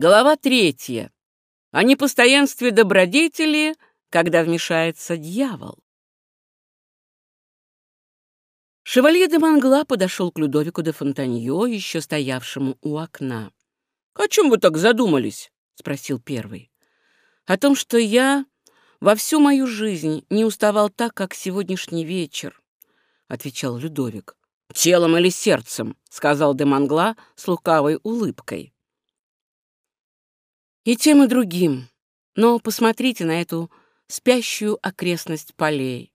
Глава третья. О непостоянстве добродетели, когда вмешается дьявол. Шевалье де Мангла подошел к Людовику де Фонтаньо, еще стоявшему у окна. «О чем вы так задумались?» — спросил первый. «О том, что я во всю мою жизнь не уставал так, как сегодняшний вечер», — отвечал Людовик. «Телом или сердцем?» — сказал де Мангла с лукавой улыбкой. И тем, и другим. Но посмотрите на эту спящую окрестность полей,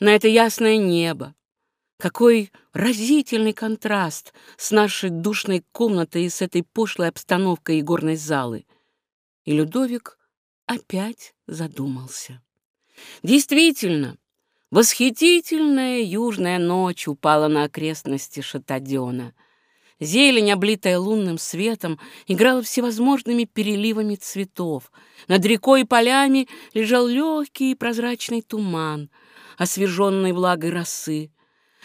на это ясное небо. Какой разительный контраст с нашей душной комнатой и с этой пошлой обстановкой игорной залы. И Людовик опять задумался. Действительно, восхитительная южная ночь упала на окрестности Шатадена — Зелень, облитая лунным светом, играла всевозможными переливами цветов. Над рекой и полями лежал легкий прозрачный туман, освеженный влагой росы.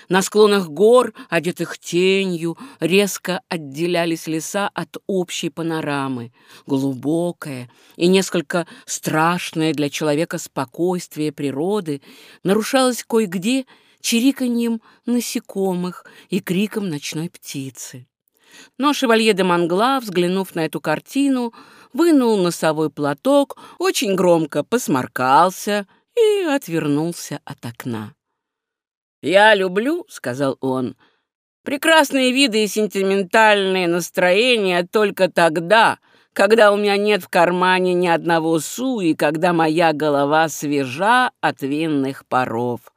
На склонах гор, одетых тенью, резко отделялись леса от общей панорамы. Глубокое и несколько страшное для человека спокойствие природы нарушалось кое-где чириканьем насекомых и криком ночной птицы. Но шевалье де Мангла, взглянув на эту картину, вынул носовой платок, очень громко посморкался и отвернулся от окна. «Я люблю», — сказал он, — «прекрасные виды и сентиментальные настроения только тогда, когда у меня нет в кармане ни одного су и когда моя голова свежа от винных паров.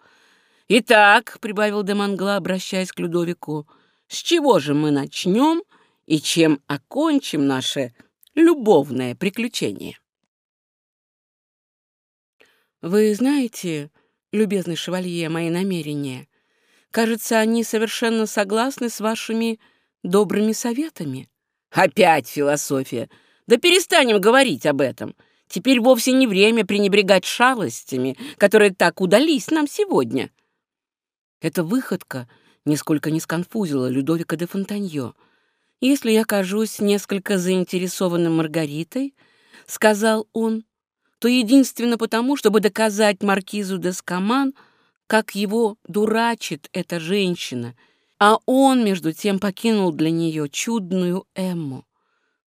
«Итак», — прибавил Демангла, обращаясь к Людовику, «с чего же мы начнем и чем окончим наше любовное приключение?» «Вы знаете, любезный шевалье, мои намерения. Кажется, они совершенно согласны с вашими добрыми советами». «Опять философия! Да перестанем говорить об этом!» Теперь вовсе не время пренебрегать шалостями, которые так удались нам сегодня. Эта выходка нисколько не сконфузила Людовика де Фонтаньо. «Если я кажусь несколько заинтересованным Маргаритой, — сказал он, — то единственно потому, чтобы доказать маркизу де Скаман, как его дурачит эта женщина, а он, между тем, покинул для нее чудную Эмму.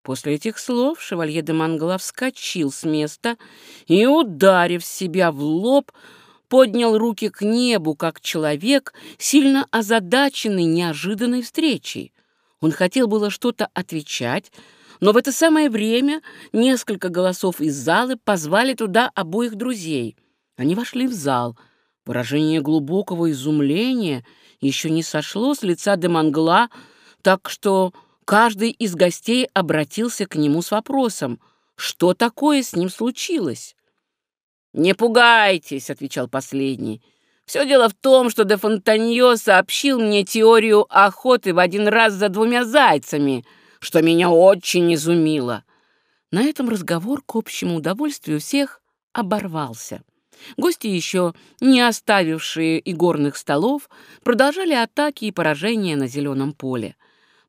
После этих слов шевалье де Мангла вскочил с места и, ударив себя в лоб, поднял руки к небу, как человек, сильно озадаченный неожиданной встречей. Он хотел было что-то отвечать, но в это самое время несколько голосов из залы позвали туда обоих друзей. Они вошли в зал. Выражение глубокого изумления еще не сошло с лица Демангла, так что каждый из гостей обратился к нему с вопросом, что такое с ним случилось. «Не пугайтесь», — отвечал последний. «Все дело в том, что де Фонтаньо сообщил мне теорию охоты в один раз за двумя зайцами, что меня очень изумило». На этом разговор к общему удовольствию всех оборвался. Гости, еще не оставившие игорных столов, продолжали атаки и поражения на зеленом поле.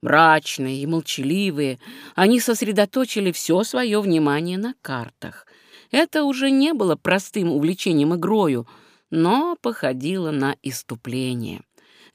Мрачные и молчаливые, они сосредоточили все свое внимание на картах. Это уже не было простым увлечением игрою, но походило на иступление.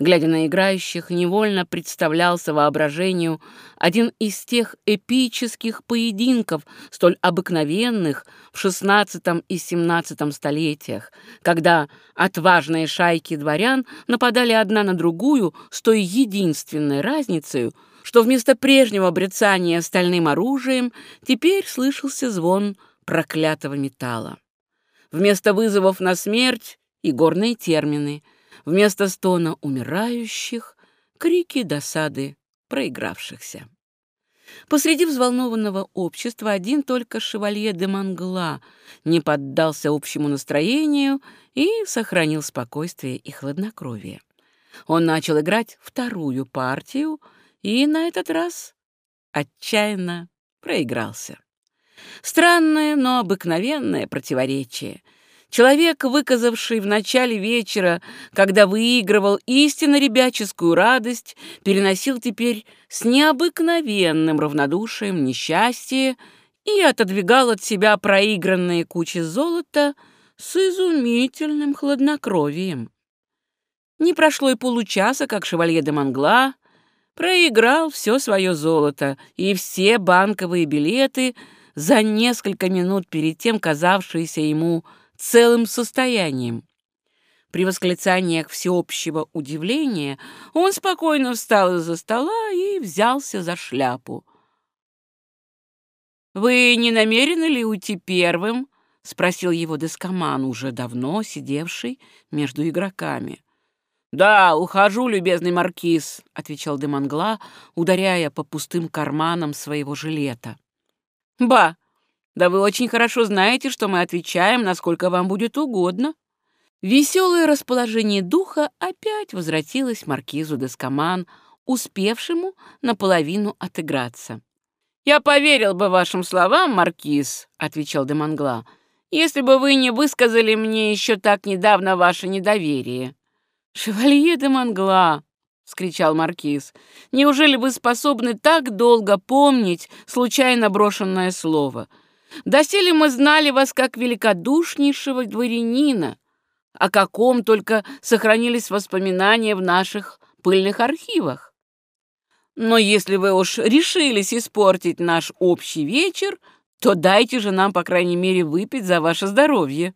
Глядя на играющих, невольно представлялся воображению один из тех эпических поединков, столь обыкновенных в XVI и XVII столетиях, когда отважные шайки дворян нападали одна на другую с той единственной разницей, что вместо прежнего брецания стальным оружием теперь слышался звон проклятого металла. Вместо вызовов на смерть — и горные термины, вместо стона умирающих — крики досады проигравшихся. Посреди взволнованного общества один только шевалье де Мангла не поддался общему настроению и сохранил спокойствие и хладнокровие. Он начал играть вторую партию и на этот раз отчаянно проигрался. Странное, но обыкновенное противоречие. Человек, выказавший в начале вечера, когда выигрывал истинно ребяческую радость, переносил теперь с необыкновенным равнодушием несчастье и отодвигал от себя проигранные кучи золота с изумительным хладнокровием. Не прошло и получаса, как шевалье де Мангла проиграл все свое золото и все банковые билеты за несколько минут перед тем, казавшиеся ему целым состоянием. При восклицаниях всеобщего удивления он спокойно встал из-за стола и взялся за шляпу. «Вы не намерены ли уйти первым?» — спросил его Дескоман, уже давно сидевший между игроками. «Да, ухожу, любезный маркиз», — отвечал Демангла, ударяя по пустым карманам своего жилета. «Ба, да вы очень хорошо знаете, что мы отвечаем, насколько вам будет угодно». Веселое расположение духа опять возвратилось маркизу Дескоман, успевшему наполовину отыграться. «Я поверил бы вашим словам, маркиз», — отвечал Демангла, «если бы вы не высказали мне еще так недавно ваше недоверие». «Шевалье де Мангла!» — вскричал маркиз. «Неужели вы способны так долго помнить случайно брошенное слово? Доселе мы знали вас как великодушнейшего дворянина, о каком только сохранились воспоминания в наших пыльных архивах. Но если вы уж решились испортить наш общий вечер, то дайте же нам, по крайней мере, выпить за ваше здоровье».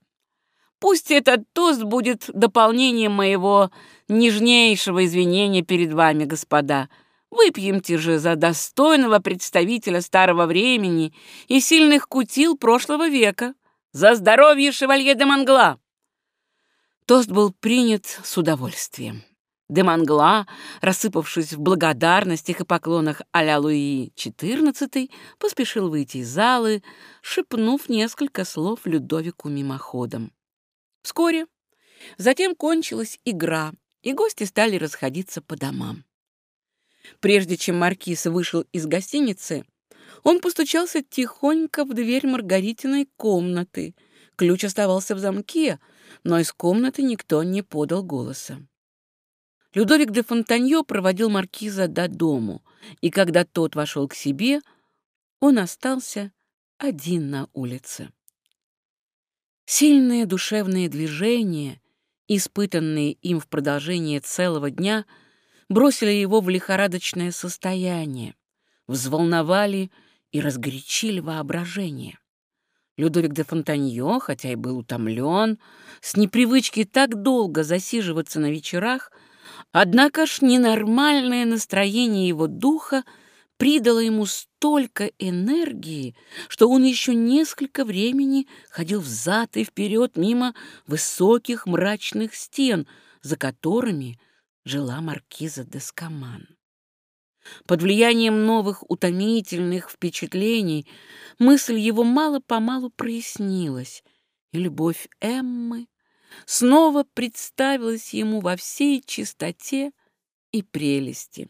Пусть этот тост будет дополнением моего нежнейшего извинения перед вами, господа. Выпьемте же за достойного представителя старого времени и сильных кутил прошлого века. За здоровье шевалье де Мангла!» Тост был принят с удовольствием. Де Мангла, рассыпавшись в благодарностях и поклонах а-ля Луи XIV, поспешил выйти из залы, шепнув несколько слов Людовику мимоходом. Вскоре затем кончилась игра, и гости стали расходиться по домам. Прежде чем маркиз вышел из гостиницы, он постучался тихонько в дверь Маргаритиной комнаты. Ключ оставался в замке, но из комнаты никто не подал голоса. Людовик де Фонтаньо проводил маркиза до дому, и когда тот вошел к себе, он остался один на улице. Сильные душевные движения, испытанные им в продолжении целого дня, бросили его в лихорадочное состояние, взволновали и разгорячили воображение. Людовик де Фонтаньо, хотя и был утомлен, с непривычки так долго засиживаться на вечерах, однако ж ненормальное настроение его духа придало ему столько энергии, что он еще несколько времени ходил взад и вперед мимо высоких мрачных стен, за которыми жила маркиза Дескоман. Под влиянием новых утомительных впечатлений мысль его мало-помалу прояснилась, и любовь Эммы снова представилась ему во всей чистоте и прелести.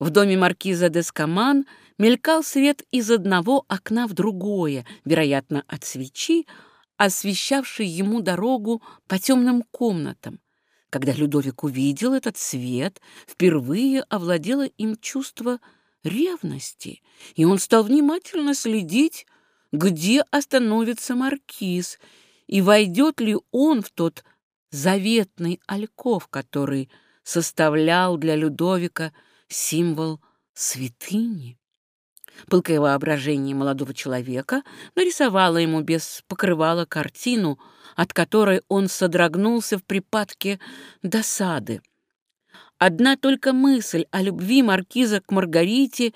В доме маркиза Дескоман мелькал свет из одного окна в другое, вероятно, от свечи, освещавшей ему дорогу по темным комнатам. Когда Людовик увидел этот свет, впервые овладело им чувство ревности, и он стал внимательно следить, где остановится маркиз, и войдет ли он в тот заветный альков, который составлял для Людовика символ святыни. Пылкое воображение молодого человека нарисовало ему без покрывала картину, от которой он содрогнулся в припадке досады. Одна только мысль о любви маркиза к Маргарите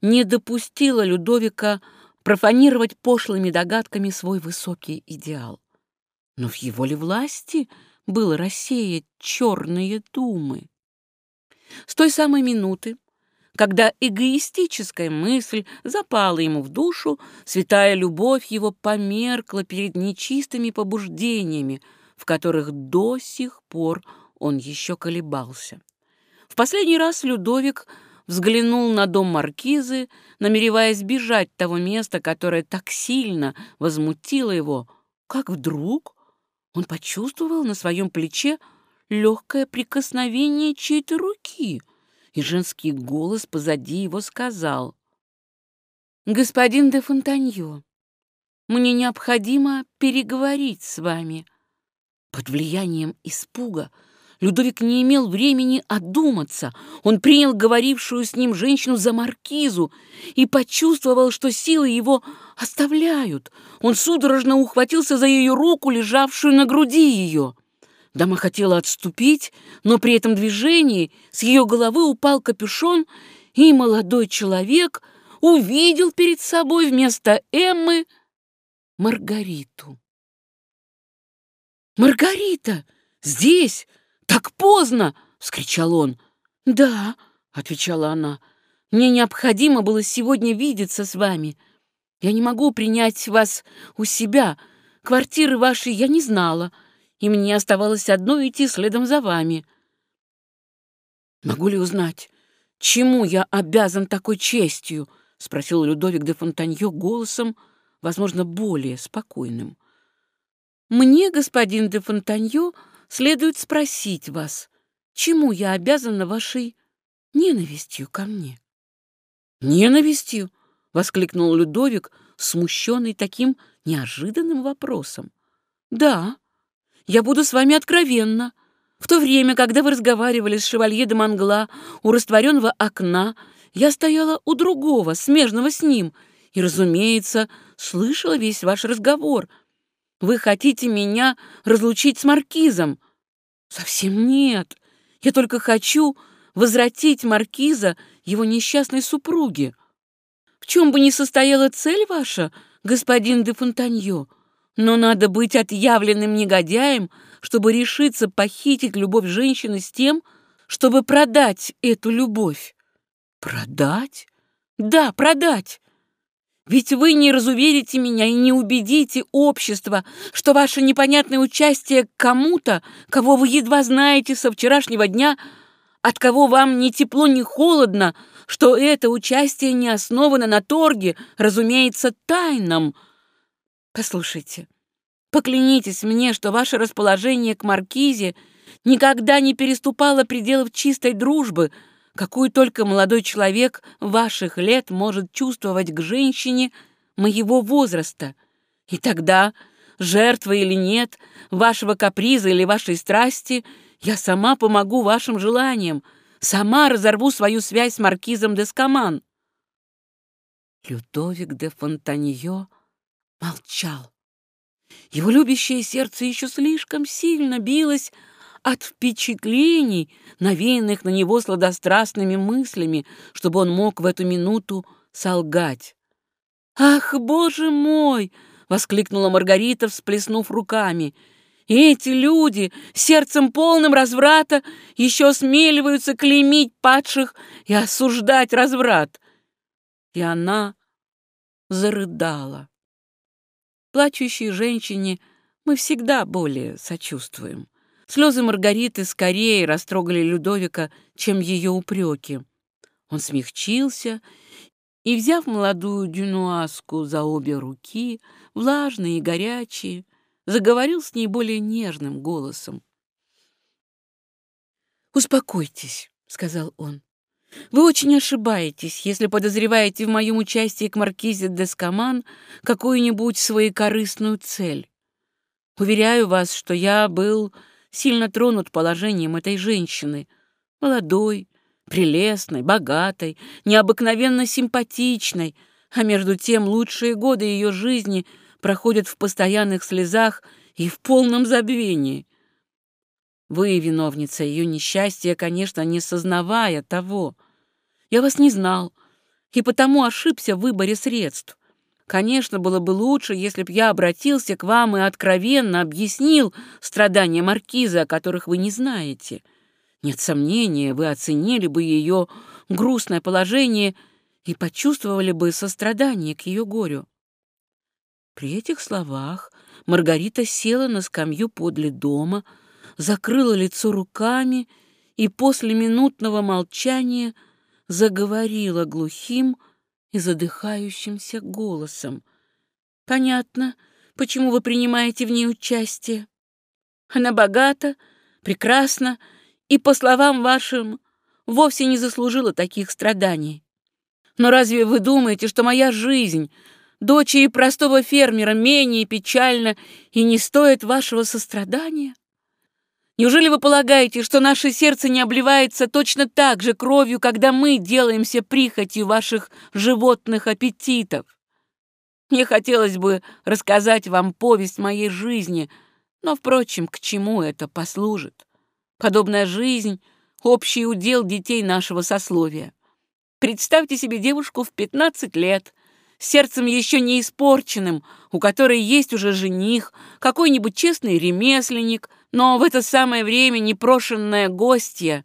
не допустила Людовика профанировать пошлыми догадками свой высокий идеал. Но в его ли власти было рассеять черные думы? С той самой минуты, когда эгоистическая мысль запала ему в душу, святая любовь его померкла перед нечистыми побуждениями, в которых до сих пор он еще колебался. В последний раз Людовик взглянул на дом маркизы, намереваясь бежать того места, которое так сильно возмутило его, как вдруг он почувствовал на своем плече легкое прикосновение чьей-то руки, и женский голос позади его сказал. «Господин де Фонтаньо, мне необходимо переговорить с вами». Под влиянием испуга Людовик не имел времени одуматься. Он принял говорившую с ним женщину за маркизу и почувствовал, что силы его оставляют. Он судорожно ухватился за ее руку, лежавшую на груди ее. Дама хотела отступить, но при этом движении с ее головы упал капюшон, и молодой человек увидел перед собой вместо Эммы Маргариту. «Маргарита! Здесь! «Так поздно!» — вскричал он. «Да», — отвечала она, — «мне необходимо было сегодня видеться с вами. Я не могу принять вас у себя. Квартиры вашей я не знала, и мне оставалось одно идти следом за вами». «Могу ли узнать, чему я обязан такой честью?» — спросил Людовик де Фонтанье голосом, возможно, более спокойным. «Мне, господин де Фонтанье, следует спросить вас, чему я обязана вашей ненавистью ко мне?» «Ненавистью?» — воскликнул Людовик, смущенный таким неожиданным вопросом. «Да, я буду с вами откровенна. В то время, когда вы разговаривали с шевалье де Мангла у растворенного окна, я стояла у другого, смежного с ним, и, разумеется, слышала весь ваш разговор — вы хотите меня разлучить с маркизом? Совсем нет. Я только хочу возвратить маркиза его несчастной супруге. В чем бы ни состояла цель ваша, господин де Фонтаньо, но надо быть отъявленным негодяем, чтобы решиться похитить любовь женщины с тем, чтобы продать эту любовь. Продать? Да, продать. Ведь вы не разуверите меня и не убедите общество, что ваше непонятное участие к кому-то, кого вы едва знаете со вчерашнего дня, от кого вам ни тепло, ни холодно, что это участие не основано на торге, разумеется, тайном. Послушайте, поклянитесь мне, что ваше расположение к Маркизе никогда не переступало пределов чистой дружбы — какую только молодой человек ваших лет может чувствовать к женщине моего возраста. И тогда, жертва или нет, вашего каприза или вашей страсти, я сама помогу вашим желаниям, сама разорву свою связь с маркизом де Скаман. Людовик де Фонтанье молчал. Его любящее сердце еще слишком сильно билось от впечатлений, навеянных на него сладострастными мыслями, чтобы он мог в эту минуту солгать. «Ах, боже мой!» — воскликнула Маргарита, всплеснув руками. «И эти люди, сердцем полным разврата, еще смеливаются клеймить падших и осуждать разврат!» И она зарыдала. Плачущей женщине мы всегда более сочувствуем. Слезы Маргариты скорее растрогали Людовика, чем ее упреки. Он смягчился и, взяв молодую дюнуаску за обе руки, влажные и горячие, заговорил с ней более нежным голосом. «Успокойтесь», — сказал он. «Вы очень ошибаетесь, если подозреваете в моем участии к маркизе Дескаман какую-нибудь своекорыстную цель. Уверяю вас, что я был сильно тронут положением этой женщины. Молодой, прелестной, богатой, необыкновенно симпатичной, а между тем лучшие годы ее жизни проходят в постоянных слезах и в полном забвении. Вы, виновница ее несчастья, конечно, не сознавая того. Я вас не знал и потому ошибся в выборе средств. Конечно, было бы лучше, если б я обратился к вам и откровенно объяснил страдания маркиза, о которых вы не знаете. Нет сомнения, вы оценили бы ее грустное положение и почувствовали бы сострадание к ее горю. При этих словах Маргарита села на скамью подле дома, закрыла лицо руками и после минутного молчания заговорила глухим, и задыхающимся голосом. «Понятно, почему вы принимаете в ней участие. Она богата, прекрасна и, по словам вашим, вовсе не заслужила таких страданий. Но разве вы думаете, что моя жизнь, дочери простого фермера, менее печальна и не стоит вашего сострадания? Неужели вы полагаете, что наше сердце не обливается точно так же кровью, когда мы делаемся прихотью ваших животных аппетитов? Мне хотелось бы рассказать вам повесть моей жизни, но, впрочем, к чему это послужит? Подобная жизнь — общий удел детей нашего сословия. Представьте себе девушку в 15 лет, сердцем еще не испорченным, у которой есть уже жених, какой-нибудь честный ремесленник, но в это самое время непрошенная гостья,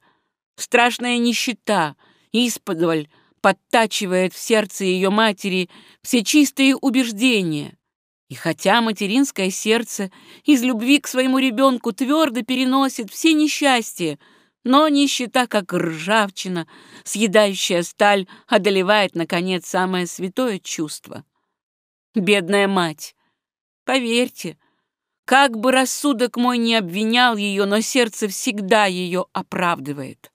страшная нищета, исподволь подтачивает в сердце ее матери все чистые убеждения. И хотя материнское сердце из любви к своему ребенку твердо переносит все несчастья, но нищета, как ржавчина, съедающая сталь, одолевает, наконец, самое святое чувство. Бедная мать! Поверьте, как бы рассудок мой не обвинял ее, но сердце всегда ее оправдывает.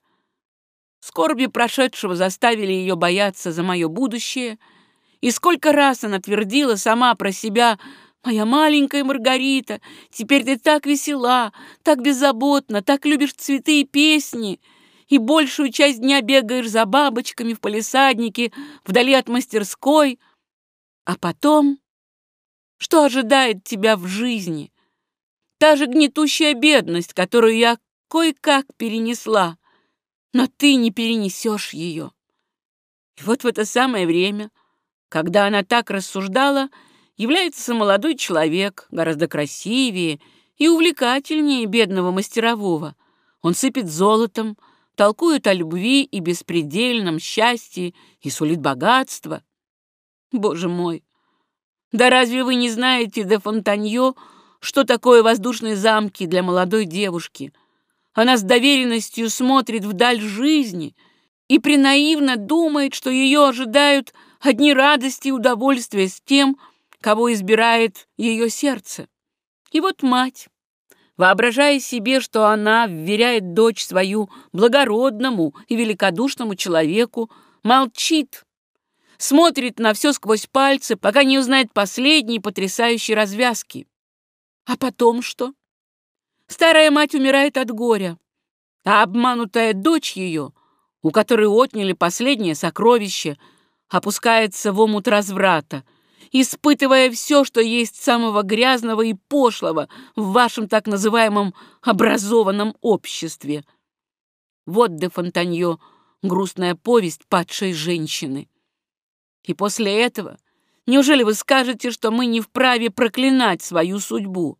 Скорби прошедшего заставили ее бояться за мое будущее, и сколько раз она твердила сама про себя «Моя маленькая Маргарита, теперь ты так весела, так беззаботна, так любишь цветы и песни, и большую часть дня бегаешь за бабочками в палисаднике, вдали от мастерской. А потом, что ожидает тебя в жизни? Та же гнетущая бедность, которую я кое-как перенесла, но ты не перенесешь ее. И вот в это самое время, когда она так рассуждала, является молодой человек, гораздо красивее и увлекательнее бедного мастерового. Он сыпет золотом, толкует о любви и беспредельном счастье и сулит богатство. Боже мой! Да разве вы не знаете де Фонтаньо, что такое воздушные замки для молодой девушки. Она с доверенностью смотрит вдаль жизни и принаивно думает, что ее ожидают одни радости и удовольствия с тем, кого избирает ее сердце. И вот мать, воображая себе, что она вверяет дочь свою благородному и великодушному человеку, молчит, смотрит на все сквозь пальцы, пока не узнает последние потрясающие развязки. А потом что? Старая мать умирает от горя, а обманутая дочь ее, у которой отняли последнее сокровище, опускается в омут разврата, испытывая все, что есть самого грязного и пошлого в вашем так называемом образованном обществе. Вот де Фонтаньо грустная повесть падшей женщины. И после этого Неужели вы скажете, что мы не вправе проклинать свою судьбу?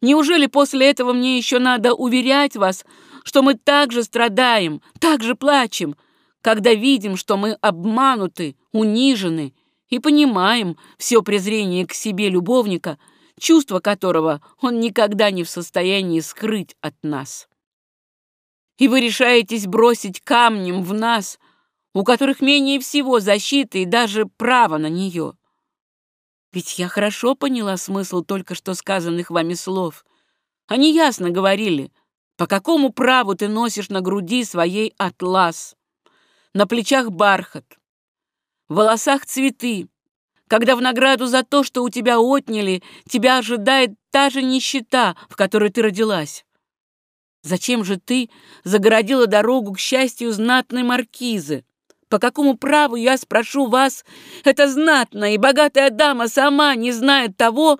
Неужели после этого мне еще надо уверять вас, что мы также страдаем, также плачем, когда видим, что мы обмануты, унижены и понимаем все презрение к себе любовника, чувство которого он никогда не в состоянии скрыть от нас? И вы решаетесь бросить камнем в нас, у которых менее всего защиты и даже права на нее. Ведь я хорошо поняла смысл только что сказанных вами слов. Они ясно говорили, по какому праву ты носишь на груди своей атлас, на плечах бархат, в волосах цветы, когда в награду за то, что у тебя отняли, тебя ожидает та же нищета, в которой ты родилась. Зачем же ты загородила дорогу к счастью знатной маркизы? По какому праву, я спрошу вас, эта знатная и богатая дама сама, не знает того,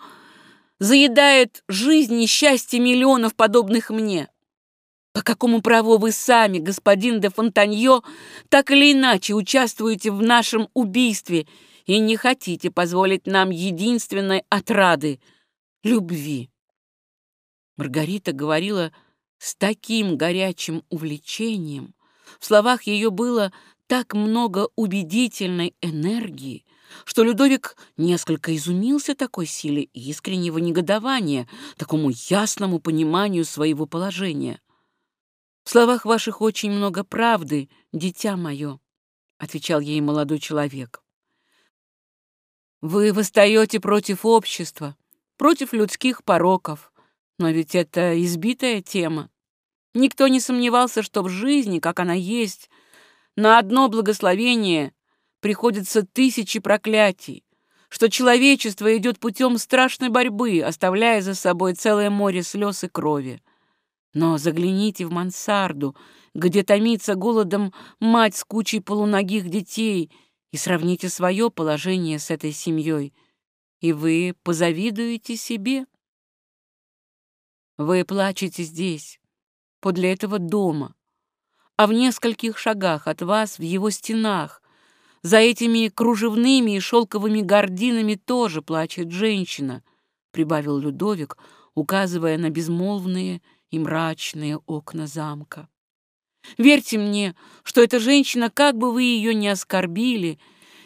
заедает жизнь и счастье миллионов, подобных мне? По какому праву вы сами, господин де Фонтаньо, так или иначе участвуете в нашем убийстве и не хотите позволить нам единственной отрады — любви? Маргарита говорила с таким горячим увлечением. В словах ее было так много убедительной энергии, что Людовик несколько изумился такой силе искреннего негодования, такому ясному пониманию своего положения. «В словах ваших очень много правды, дитя мое», — отвечал ей молодой человек. «Вы восстаете против общества, против людских пороков, Но ведь это избитая тема. Никто не сомневался, что в жизни, как она есть, на одно благословение приходится тысячи проклятий, что человечество идет путем страшной борьбы, оставляя за собой целое море слез и крови. Но загляните в мансарду, где томится голодом мать с кучей полуногих детей, и сравните свое положение с этой семьей, и вы позавидуете себе. Вы плачете здесь, подле этого дома, а в нескольких шагах от вас, в его стенах, за этими кружевными и шелковыми гординами тоже плачет женщина, прибавил Людовик, указывая на безмолвные и мрачные окна замка. Верьте мне, что эта женщина, как бы вы ее ни оскорбили,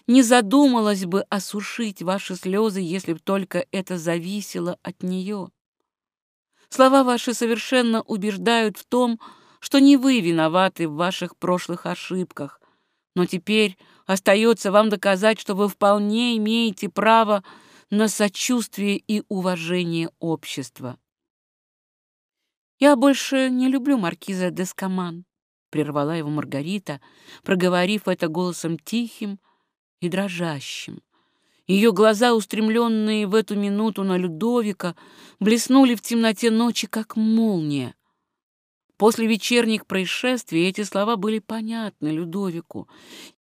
не задумалась бы осушить ваши слезы, если б только это зависело от нее. Слова ваши совершенно убеждают в том, что не вы виноваты в ваших прошлых ошибках, но теперь остается вам доказать, что вы вполне имеете право на сочувствие и уважение общества. «Я больше не люблю маркиза Дескоман», — прервала его Маргарита, проговорив это голосом тихим и дрожащим. Ее глаза, устремленные в эту минуту на Людовика, блеснули в темноте ночи, как молния. После вечерних происшествий эти слова были понятны Людовику.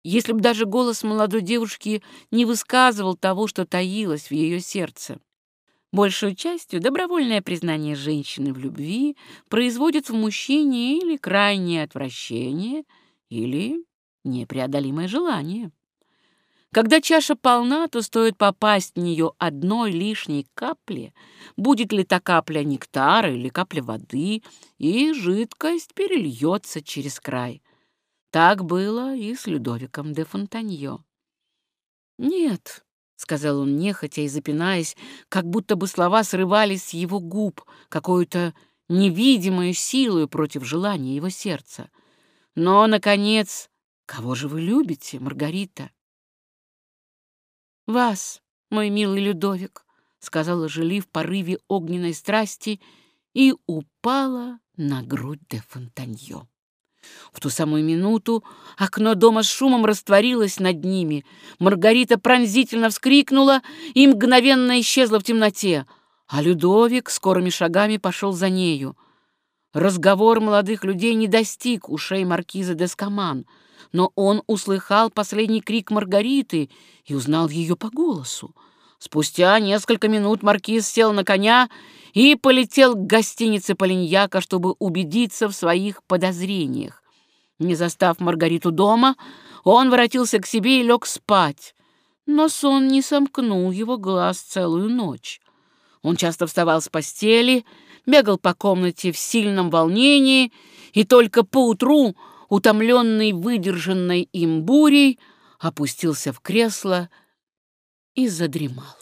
Если бы даже голос молодой девушки не высказывал того, что таилось в ее сердце. Большую частью добровольное признание женщины в любви производит в мужчине или крайнее отвращение, или непреодолимое желание. Когда чаша полна, то стоит попасть в нее одной лишней капли, будет ли та капля нектара или капля воды, и жидкость перельется через край. Так было и с Людовиком де Фонтаньо. «Нет», — сказал он нехотя и запинаясь, как будто бы слова срывались с его губ, какую-то невидимую силу против желания его сердца. «Но, наконец, кого же вы любите, Маргарита?» «Вас, мой милый Людовик», — сказала Жили в порыве огненной страсти и упала на грудь де Фонтаньо. В ту самую минуту окно дома с шумом растворилось над ними. Маргарита пронзительно вскрикнула и мгновенно исчезла в темноте, а Людовик скорыми шагами пошел за нею. Разговор молодых людей не достиг ушей маркиза Дескоман — но он услыхал последний крик Маргариты и узнал ее по голосу. Спустя несколько минут маркиз сел на коня и полетел к гостинице Полиньяка, чтобы убедиться в своих подозрениях. Не застав Маргариту дома, он воротился к себе и лег спать, но сон не сомкнул его глаз целую ночь. Он часто вставал с постели, бегал по комнате в сильном волнении и только поутру утомленный выдержанной им бурей, опустился в кресло и задремал.